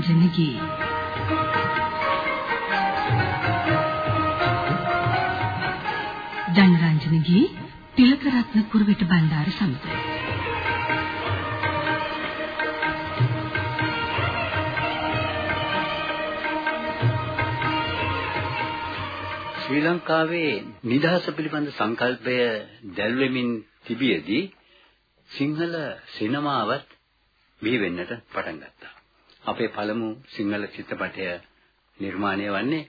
ජනරන්ජනගේ ජනරන්ජනගේ තිලකරත්න කුරුවිට බණ්ඩාර සමඟ ශ්‍රී ලංකාවේ නිදහස පිළිබඳ සංකල්පය දැල්වෙමින් තිබියදී සිංහල සිනමාවත් බිහි වෙන්නට පටන් ගත්තා. අපේ පළමු සිංහල චිත්‍රපටය නිර්මාණය වන්නේ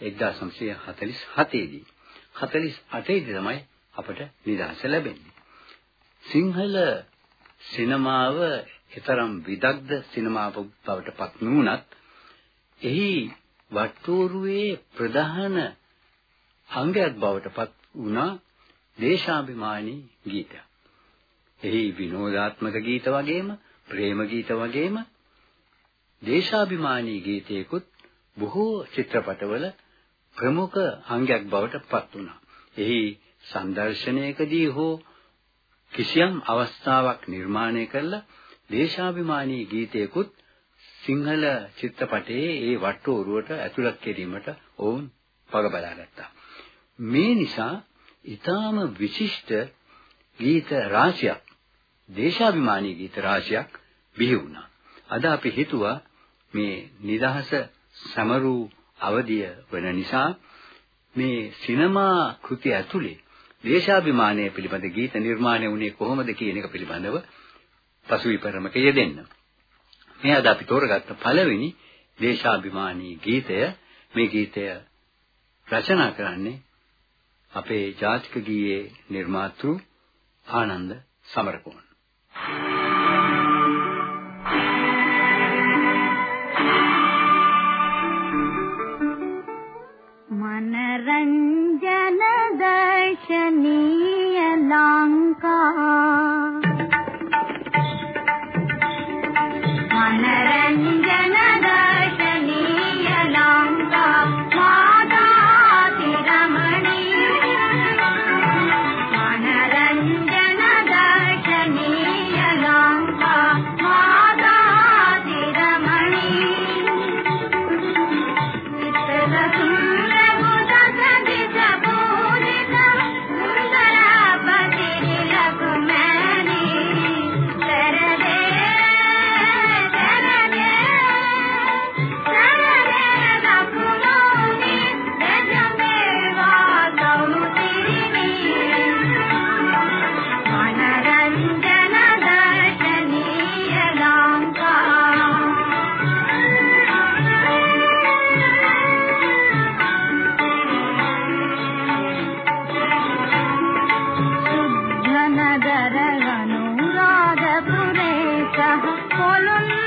1947 දී. 48 දී තමයි අපට නිදහස ලැබෙන්නේ. සිංහල සිනමාව ඊතරම් විදග්ධ සිනමාවක් බවට පත් නුනත් එහි වට්ටෝරුවේ ප්‍රධාන අංගයක් බවට පත් වුණා දේශාභිමානී ගීතය. එහි විනෝදාත්මක ගීත වගේම ප්‍රේම ගීත වගේම දේශාභිමානී ගීතයකුත් බොහෝ චිත්‍රපටවල ප්‍රමුඛ අංගයක් බවට පත් වුණා. එහි සංදර්ශනයකදී හෝ කිසියම් අවස්ථාවක් නිර්මාණය කළ දේශාභිමානී ගීතයකුත් සිංහල චිත්‍රපටයේ ඒ වට්ටෝරුවට ඇතුළත් කිරීමට ඔවුන් පග බලාගත්තා. මේ නිසා ඊටාම විශිෂ්ට ගීත රාශියක් දේශාභිමානී ගීත රාශියක් බිහි වුණා. අද අපි හිතුවා මේ නිදහස සමරු අවදිය වෙන නිසා මේ සිනමා කෘති ඇතුලේ දේශාභිමානය පිළිබඳ ගීත නිර්මාණය වුණේ කොහොමද කියන එක පිළිබඳව පසුවිපරමක යෙදෙන්න. මේ අද අපි තෝරගත්ත පළවෙනි දේශාභිමානී ගීතය මේ ගීතය රචනා කරන්නේ අපේ ජාතික ගීයේ නිර්මාතෘ ආනන්ද සමරකෝන් මනරංජන දර්ශනීය शरणनुरागपुरेशः कोलुन्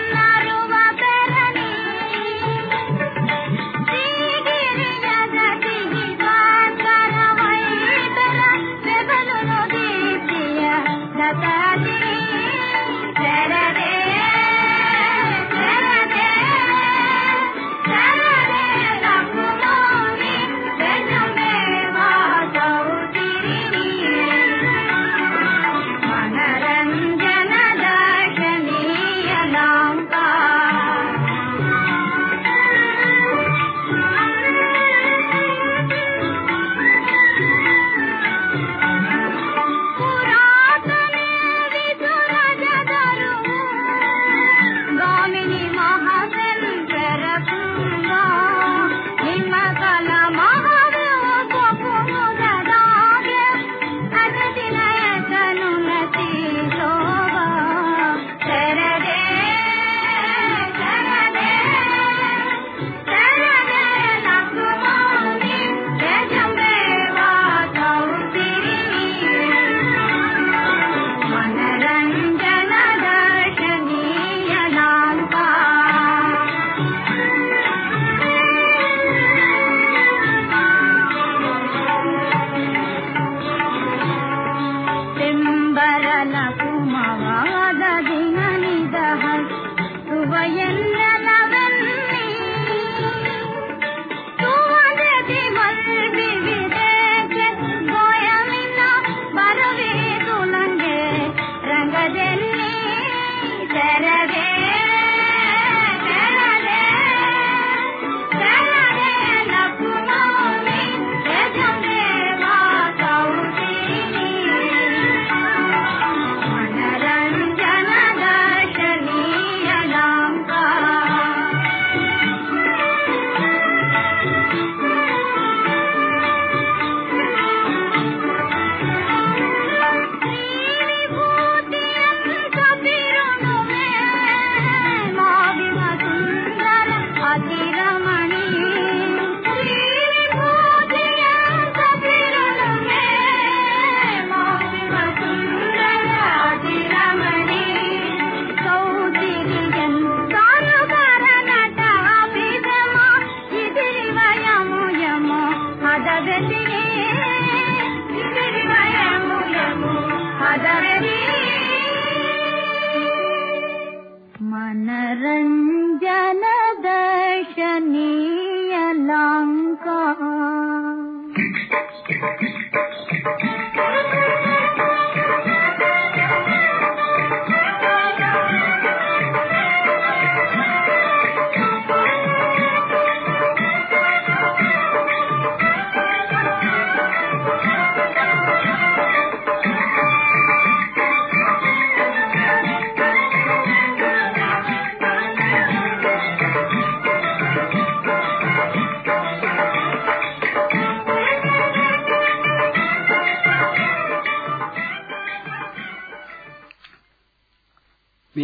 में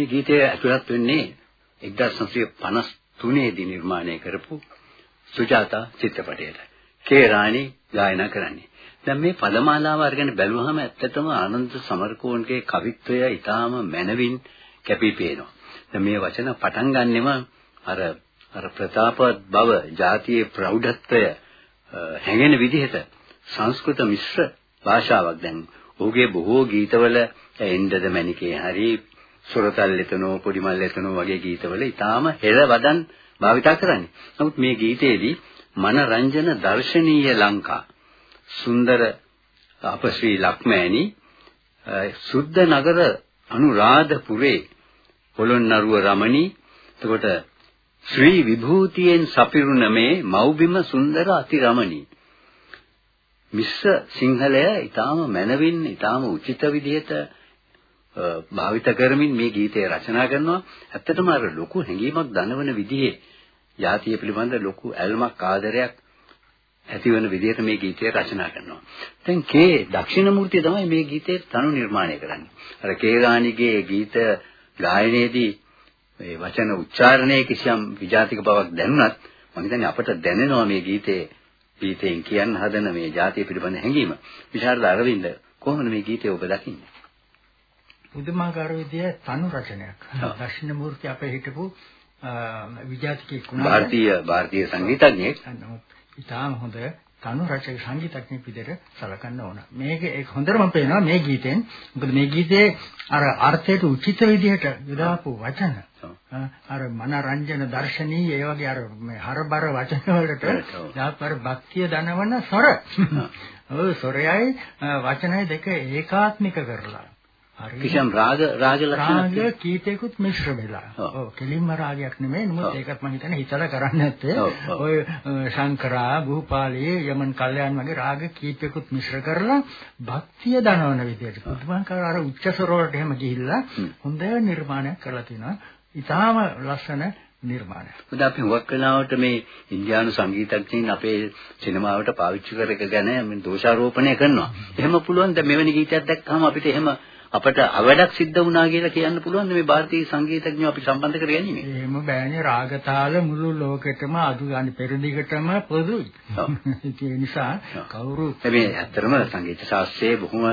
ගීතය ඇතුළත් වෙන්නේ 1953 දී නිර්මාණය කරපු සුජාතා චිත්‍රපටයට. කේ රාණි ගායනා කරන්නේ. දැන් මේ පදමාලාව අරගෙන බැලුවහම ඇත්තටම ආනන්ද සමරකෝන්ගේ කවිත්වය ඊටාම මනවින් කැපී පේනවා. දැන් මේ වචන පටන් ගන්නෙම අර අර ප්‍රතාපවත් බව, ජාතියේ ප්‍රෞಢත්වය හැඟෙන විදිහට සංස්කෘත මිශ්‍ර භාෂාවක් දැන් ඔහුගේ බොහෝ ගීතවල එන්නද මැනිකේ හරි සොරතල් ලෙතනෝ පොඩිමල් ලෙතනෝ වගේ ගීතවල ඊටාම හෙළ වදන් භාවිතා කරන්නේ. නමුත් මේ ගීතයේදී මනරංජන දර්ශනීය ලංකා සුන්දර අපශ්‍රී ලක්මෑණි සුද්ධ නගර අනුරාධපුරේ පොළොන්නරුව රමණී එතකොට ශ්‍රී විභූතියෙන් සපිරුණ මේ මෞබිම සුන්දර අතිරමණී මිශ්‍ර සිංහලය ඊටාම මනවින් ඊටාම උචිත විදිහට භාවිත කරමින් මේ ගීතය රචනා කරනවා ඇත්තටම අර ලොකු හැඟීමක් දනවන විදිහේ ජාතිය පිළිබඳ ලොකු ඇල්මක් ආදරයක් ඇතිවන විදිහට මේ ගීතය රචනා කරනවා. දැන් කේ දක්ෂිණමූර්තිය තමයි මේ ගීතේ තනු නිර්මාණය කරන්නේ. අර කේරාණිගේ ගීත ගායනයේදී මේ වචන උච්චාරණයේ කිසියම් විජාතික බවක් දැනුණත් මම හිතන්නේ අපට දැනෙනවා මේ ගීතේ ගීතයෙන් කියන්න හදන මේ ජාතිය පිළිබඳ හැඟීම. විශාරද අරවින්ද කොහොමද මේ ගීතය ඔබ දකින්නේ? පුදුමාකාර විදිය තනු රචනයක්. දක්ෂිණ මූර්ති අපේ හිටපු විජාතිකෙක් වුණා. ಭಾರತೀಯ ಭಾರತೀಯ සංගීතඥයෙක්. ඉතාම හොඳ තනු රචක සංගීතඥයෙක් විදිහට සලකන්න ඕන. මේක ඒක හොඳටම පේනවා මේ ගීතෙන්. මොකද මේ ගීතේ අර අර්ථයට උචිත විදිහට යොදාපු වචන. අර මනරංජන දර්ශනීය ඒ වගේ අර මේ හරබර වචන වලට යාපර භක්තිය දනවන සොර. ඔය සොරයයි වචනයි දෙක ඒකාත්මික කරලා කිසියම් රාග රාග ලක්ෂණ රාග කීපයකුත් මිශ්‍ර වෙලා. ඔව් කෙලින්ම රාගයක් නෙමෙයි. නමුත් ඒකත් මම හිතන්නේ හිතලා කරන්නේ නැත්තේ. ඔය ශංකරා, භූපාලී, යමන් කල්යාණ වගේ රාග කීපයකුත් මිශ්‍ර කරලා භක්තිය දනවන විදිහට පුදුමාකාර අර උච්ච ස්වර වලට එහෙම ගිහිල්ලා හොඳ නිර්මාණයක් කරලා තිනවා. ඊටාම ලස්සන නිර්මාණයක්. මොකද අපි හුඟක් වෙලාවට මේ ඉන්දියානු සංගීතඥයින් අපේ සිනමාවට පාවිච්චි කරගෙන මේ දෝෂාරෝපණය කරනවා. එහෙම පුළුවන් දැන් මෙවැනි ගීතයක් දැක්කම අපිට එහෙම අපට අවඩක් සිද්ධ වුණා කියලා කියන්න පුළුවන් මේ ಭಾರತೀಯ සංගීතඥයෝ අපි සම්බන්ධ කර ගැනීම. එහෙම බෑනේ රාගතාල මුළු ලෝකෙටම අදු ගන්න පෙරදිගටම පොදුයි. ඒ නිසා කවුරු මේ ඇත්තටම සංගීත ශාස්ත්‍රයේ බොහොම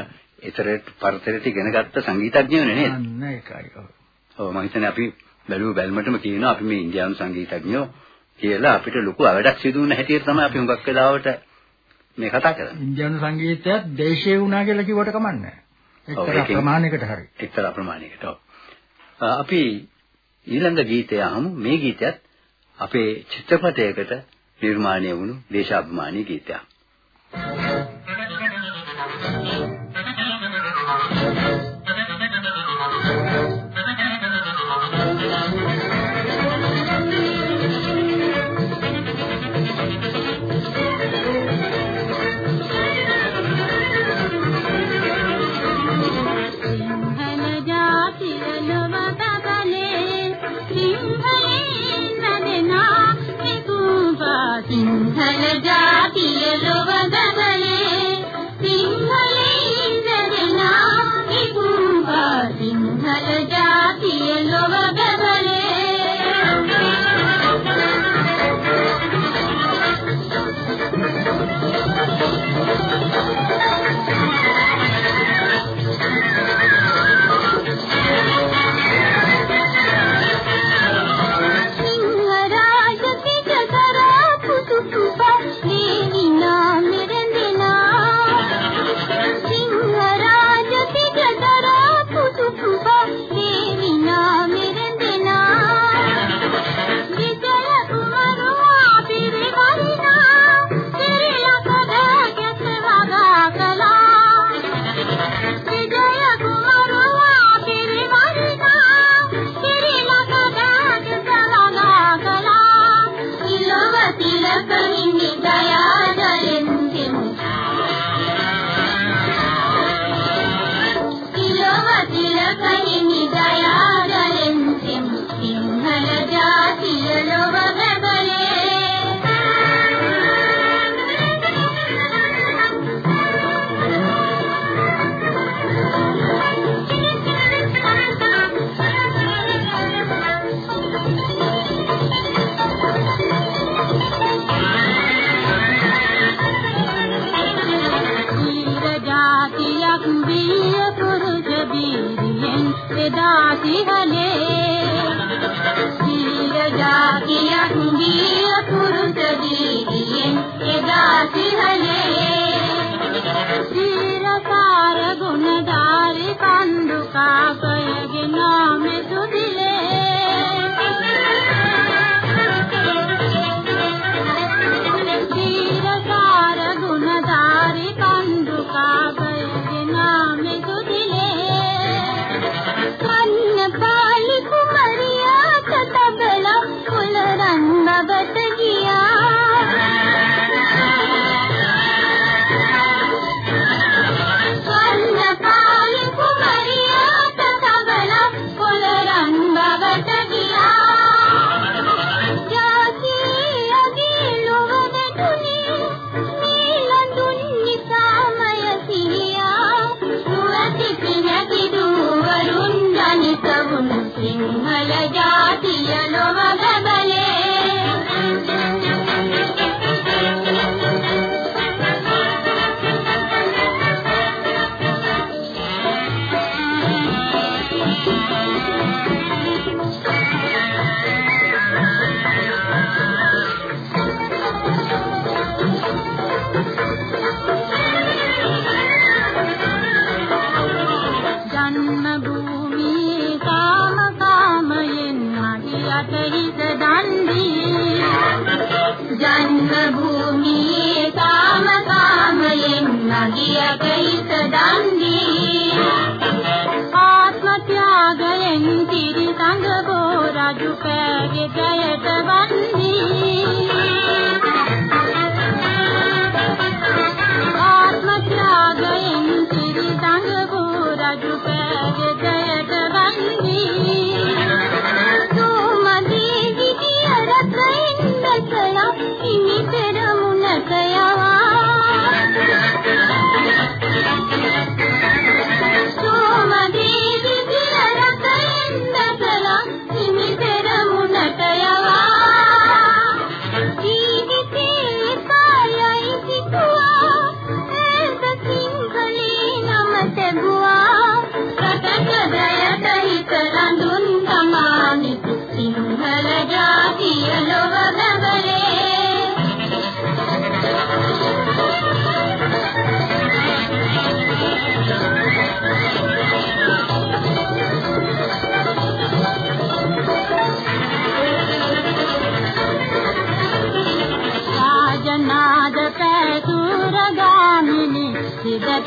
ඊතරට පරතරයට ඉගෙන ගත්ත සංගීතඥයෝ නේද? අන්න ඒකයි. ඔව් මම හිතන්නේ අපි බැලුව බැලමටම කියනවා අපි මේ ඉන්දියානු සංගීතඥයෝ කියලා අපිට ලොකු අවඩක් සිදු වුණ හැටියට තමයි අපි හුඟක් වෙලාවට මේ කතා කරන්නේ. ඉන්දියානු සංගීතයත් දේශීය වුණා කියලා කිව්වට කමන්නේ එක්තරා ප්‍රමාණයකට හරි. එක්තරා ප්‍රමාණයකට. අපි ඊළඟ ගීතය අහමු. මේ ගීතයත් අපේ චිත්‍රපටයකට නිර්මාණය වුණු දේශාභිමානී ගීතයක්. සිංහල ජාතිය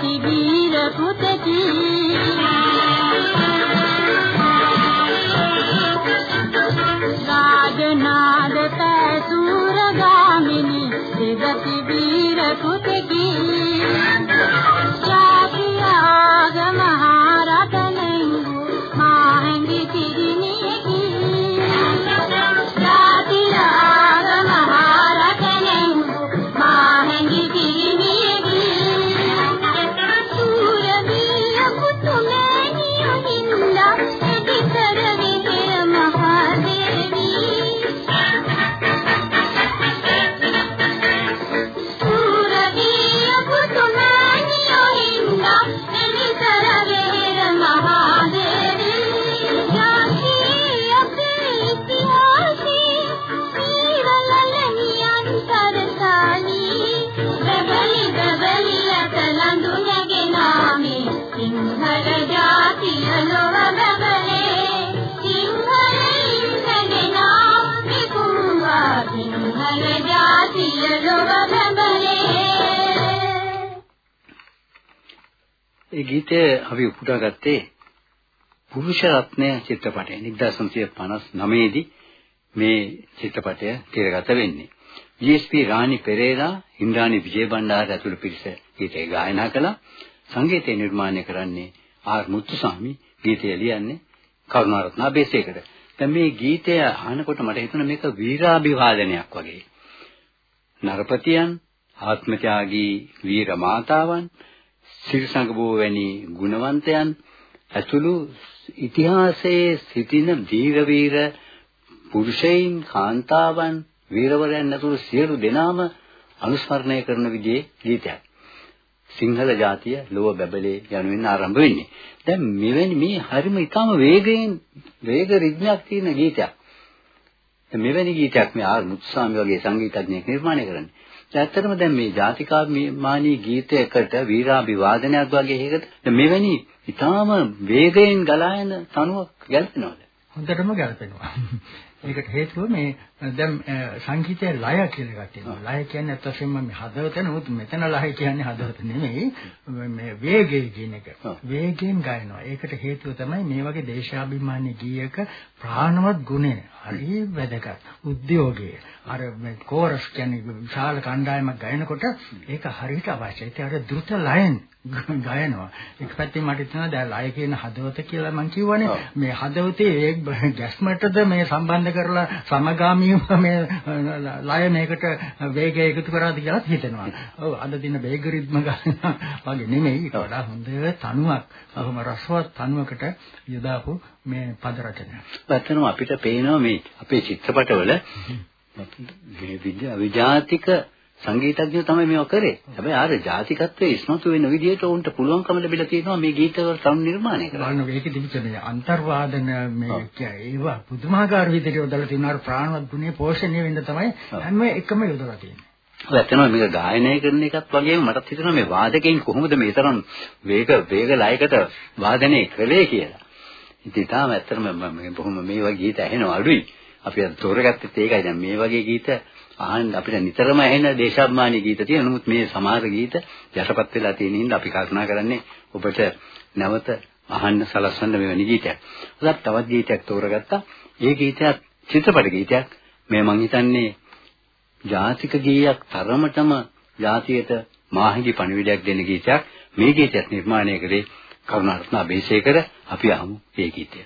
සිදති වීර ඒ ගීතය අපි උපුටාගත්තේ පුරුෂ රත්නය චිත්‍රපටය 1959 දී මේ චිත්‍රපටය තිරගත වෙන්නේ. GSP රාණි පෙරේරා, ඉන්ද්‍රාණි විජේබණ්ඩාර ඇතුළු පිරිස ගීතය ගායනා කළා. සංගීතය නිර්මාණය කරන්නේ ආර් මුත්තුසාමි, ගීතය ලියන්නේ කරුණාරත්න අබේසේකර. දැන් මේ ගීතය අහනකොට මට හිතුණා මේක වීරාභිවාදනයක් වගේ. නරපතියන්, ආත්මත්‍යාගී වීර මාතාවන්, සිරිසංගබෝ වැනි ගුණවන්තයන් ඇතුළු ඉතිහාසයේ සිටින ධීර වීර පුරුෂයින් කාන්තාවන් වීරවරයන් ඇතුළු සියලු දෙනාම අනුස්මරණය කරන විදිහේ ගීතයක්. සිංහල ජාතිය ලොව බබලේ යනුවෙන් ආරම්භ වෙන්නේ. දැන් මෙවැනි මේ හරිම ඊටම වේගයෙන් වේග රිද්මයක් තියෙන ගීතයක්. දැන් මෙවැනි ගීතයක් මේ ආර් මුත්සාමි වගේ සංගීතඥයෙක් නිර්මාණය කරන්නේ. ඇත්තටම දැන් මේ ජාතිකාභිමානී ගීතයකට වීරාභිවාදනයක් වගේ එකකට මෙවැනි ඊටාම වේගයෙන් ගලා යන තනුවක් ගැලපෙනවද? හොඳටම ගැලපෙනවා. ඒකට හේතුව මේ දැන් සංගීතයේ ලය කියලා එකක් තියෙනවා. ලය කියන්නේ අත් වශයෙන්ම මේ හදවත නමුත් මෙතන ලය කියන්නේ හදවත නෙමෙයි මේ වේගය කියන එක. වේගයෙන් ගයනවා. ඒකට හේතුව තමයි මේ වගේ දේශාභිමානී ගීයක ප්‍රාණවත් ගුණය. හරි වැදගත්. උද්‍යෝගය. අර මේ කෝරස් කියන්නේ විශාල කණ්ඩායමක් ගයනකොට ඒක හරියට අවශ්‍යයි. ඒක අර ද්‍රුත ලයෙන් ගයනවා. එක පැත්තෙන් මට හිතෙනවා දැන් ලය කියන හදවත කියලා මම කියවනේ මේ හදවතේ ඒ ගැස්මටද මේ සම්බන්ධ කරලා සමගාමීව මේ ලය මේකට වේගය එකතු කරාද කියලා හිතෙනවා. ඔව් අද දින වේග රිද්ම ගන්න වගේ නෙමෙයි ඊට වඩා හොඳ තනුවක් අහම රසවත් තනුවකට යොදාපු මේ පද රචනය. ඇත්තටම අපිට පේනවා මේ අපේ චිත්‍රපටවල මේ විජාතික සංගීතඥයෝ තමයි මේව කරේ. හැබැයි ආර ජාතිකත්වයේ ඉස්මතු වෙන විදිහට උන්ට පුළුවන්කම ලැබිලා තියෙනවා මේ ගීතවල තනු නිර්මාණය කරන්න. බලන්න මේකේ තිබිච්ච මේ අන්තර්වාදන මේ ඒවා පුදුමාකාර විදිහට යොදලා තියෙනවා. ප්‍රාණවත් ගුණේ පෝෂණය වෙන්න තමයි හැම එකම යොදලා තියෙන්නේ. ඇත්තම මේක ගායනය කරන එකත් වගේම මටත් හිතෙනවා මේ වාදකයන් කොහොමද මේ තරම් වේග වේග ලයකට වාදනය කළේ කියලා. ඉතින් තාම ඇත්තටම මම බොහොම මේ වගේ ගීත ඇහෙනවා අඩුයි. අපි අද තෝරගත්තෙත් ඒකයි දැන් මේ වගේ ගීත අහන්න අපිට නිතරම ඇහෙන දේශාභිමානී ගීත තියෙන නමුත් මේ සමහර ගීත යටපත් වෙලා තියෙන හින්දා අපි කල්පනා කරන්නේ ඔබට නැවත අහන්න සලස්වන්න මෙවැනි ගීතයක්. උදත් තවත් ගීතයක් තෝරගත්තා. ඒ ගීතයක් චිත්‍රපට ගීතයක්. මේ මං හිතන්නේ ජාතික ගීයක් තරමටම ජාතියට මාහිමි පණිවිඩයක් දෙන ගීතයක්. මේ ගීතයත් නිර්මාණය කළේ කරුණාරත්න අබේසේකර අපි අහමු මේ ගීතය.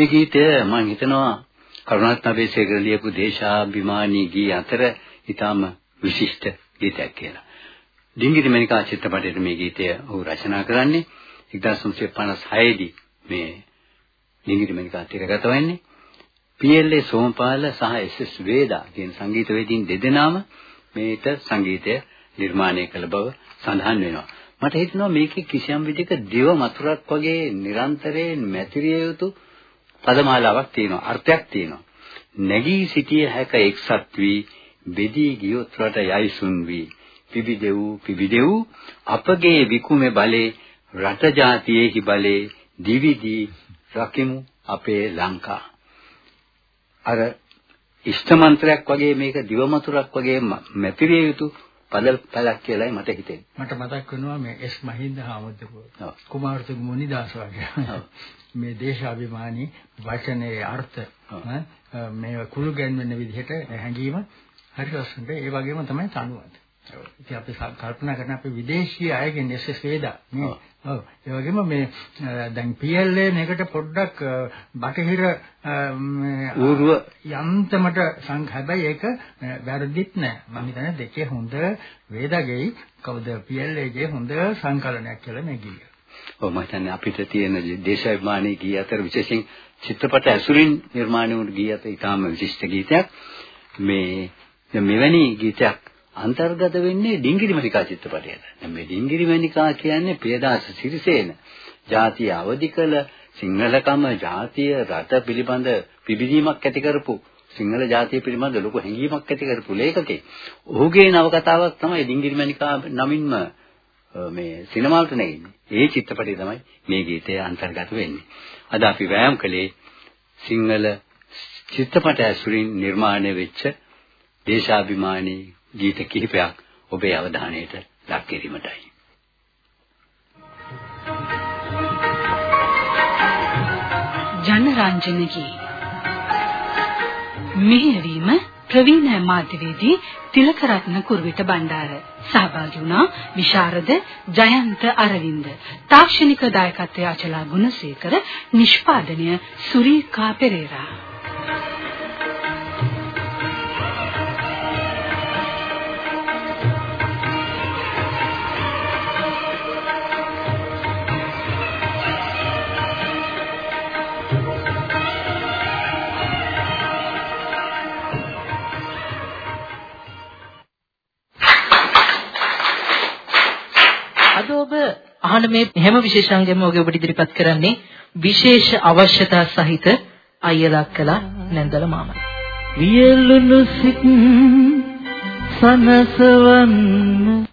මේ ගීතය මම හිතනවා කරුණාරත්න අබේසේකර ලියපු දේශාභිමානී ගී අතර ඊටාම විශිෂ්ට ගීතයක් කියලා. ඩිංගිරි මණිකා චිත්‍රපටයේ මේ ගීතය ඔහු රචනා කරන්නේ 1956 දී මේ ඩිංගිරි මණිකා තිරගත වෙන්නේ. පීඑල්ඒ සෝමපාල සහ එස්.එස්. වේදා කියන සංගීතවේදීන් දෙදෙනාම මේට සංගීතය නිර්මාණය කළ බව සඳහන් වෙනවා. මට හිතෙනවා මේකේ කිසියම් විදිහක දිව මතුරක් වගේ නිරන්තරයෙන් මැතිරිය යුතු පදමාලාවක් තියෙනවා අර්ථයක් තියෙනවා. නැගී සිටිය හැක එක්සත් වී බෙදී ගියොත් රට යයිසුන් වී පිබිදෙව් පිබිදෙව් අපගේ විකුමේ බලේ රට ජාතියේහි බලේ දිවිදී රකිමු අපේ ලංකා අර ඉෂ්ඨ මන්ත්‍රයක් වගේ මේක දිවමතුරක් වගේ මැතිරිය යුතු පද පළක් කියලායි මට හිතෙන්නේ. මට මතක් වෙනවා මේ එස් මහින්ද හාමුදුරුවෝ. ඔව්. කුමාරතුංග මුනිදාස වගේ. ඔව්. මේ දේශාභිමානී වචනේ අර්ථ මේ කුළු ගැන්වෙන විදිහට හැංගීම හරි ලස්සනට ඒ වගේම තමයි තනුවත්. ඉතින් අපි ස- කල්පනා කරන අපේ විදේශීය අයගෙන් එස්.එස්. වේදා නේ. ඔව්. ඒ වගේම මේ දැන් PLA මේකට පොඩ්ඩක් බටහිර මේ ඌරුව යන්තමට සංඝ හැබැයි ඒක වැරදිත් නෑ මම හිතන්නේ දෙකේ හොඳ වේදගෙයි කවුද PLAගේ හොඳ සංකලනයක් කියලා මේ ගිය. ඔව් මම හිතන්නේ අපිට තියෙන දේශාභිමානී ගී අතර විශේෂයෙන් චිත්‍රපට ඇසුරින් නිර්මාණය වුණු ගී අතර ඉතාම විශිෂ්ට ගීතයක්. මේ දැන් මෙවැනි ගීතයක් අන්තර්ගත වෙන්නේ ඩිංගිරි මණිකා චිත්‍රපටයට. දැන් මේ ඩිංගිරි මණිකා කියන්නේ ප්‍රියදාස සිරිසේන ජාතිය අවදි කළ සිංහලකම ජාතිය රට පිළිබඳ පිබිදීමක් ඇති කරපු සිංහල ජාතිය පිළිබඳ ලොකු හැඟීමක් ඇති කරපු ලේඛකෙක්. ඔහුගේ නවකතාවක් තමයි ඩිංගිරි මණිකා නමින්ම අ, මේ සිනමාවට නැගෙන්නේ. ඒ චිත්‍රපටය තමයි මේ ගීතය අන්තර්ගත වෙන්නේ. අද අපි වෑයම් කළේ සිංහල චිත්‍රපට ඇසුරින් නිර්මාණය වෙච්ච දේශාභිමානී ගීත කිහිපයක් ඔබේ අවධානයට ලක් කිරීමටයි. ජනරංජනගේ මෙහෙයවීම ප්‍රවීණ මාධ්‍යවේදී තිලකරත්න කුරුවිට බණ්ඩාර. සහභාගී වුණා විශාරද ජයන්ත අරවින්ද. තාක්ෂණික දායකත්වයේ අචලා ගුණසේකර නිෂ්පාදනය සුරීකා පෙරේරා. අහන මේ හැම විශේෂාංගයක්ම ඔබ ඔබට ඉදිරිපත් කරන්නේ විශේෂ අවශ්‍යතා සහිත අයියලා කළා නැන්දල මාමයි. වියලුණු සිත් සනසවන්න